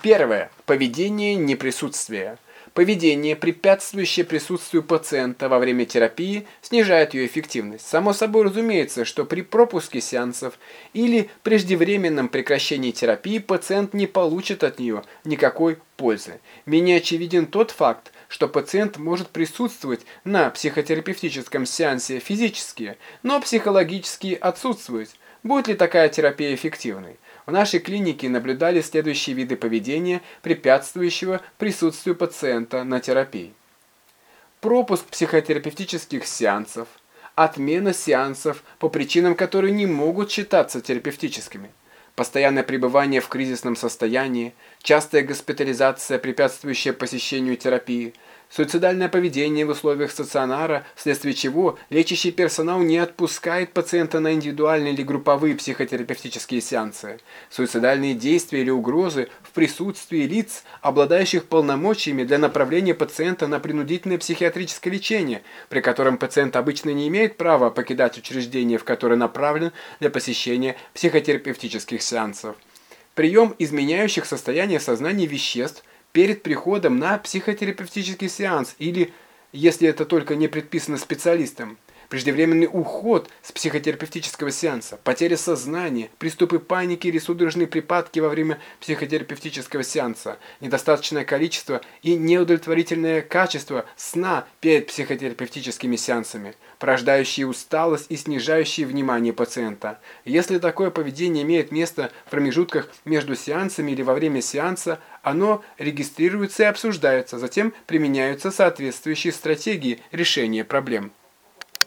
Первое. Поведение неприсутствия. Поведение, препятствующее присутствию пациента во время терапии, снижает ее эффективность. Само собой разумеется, что при пропуске сеансов или преждевременном прекращении терапии пациент не получит от нее никакой пользы. Менее очевиден тот факт, что пациент может присутствовать на психотерапевтическом сеансе физически, но психологически отсутствовать. Будет ли такая терапия эффективной? В нашей клинике наблюдали следующие виды поведения, препятствующего присутствию пациента на терапии. Пропуск психотерапевтических сеансов, отмена сеансов по причинам, которые не могут считаться терапевтическими, постоянное пребывание в кризисном состоянии, частая госпитализация, препятствующая посещению терапии – Суицидальное поведение в условиях стационара, вследствие чего лечащий персонал не отпускает пациента на индивидуальные или групповые психотерапевтические сеансы. Суицидальные действия или угрозы в присутствии лиц, обладающих полномочиями для направления пациента на принудительное психиатрическое лечение, при котором пациент обычно не имеет права покидать учреждение, в которое направлен для посещения психотерапевтических сеансов. Прием изменяющих состояние сознания веществ – перед приходом на психотерапевтический сеанс или, если это только не предписано специалистом, преждевременный уход с психотерапевтического сеанса, потеря сознания, приступы паники или судорожные припадки во время психотерапевтического сеанса, недостаточное количество и неудовлетворительное качество сна перед психотерапевтическими сеансами, порождающие усталость и снижающие внимание пациента. Если такое поведение имеет место в промежутках между сеансами или во время сеанса, оно регистрируется и обсуждается, затем применяются соответствующие стратегии решения проблем.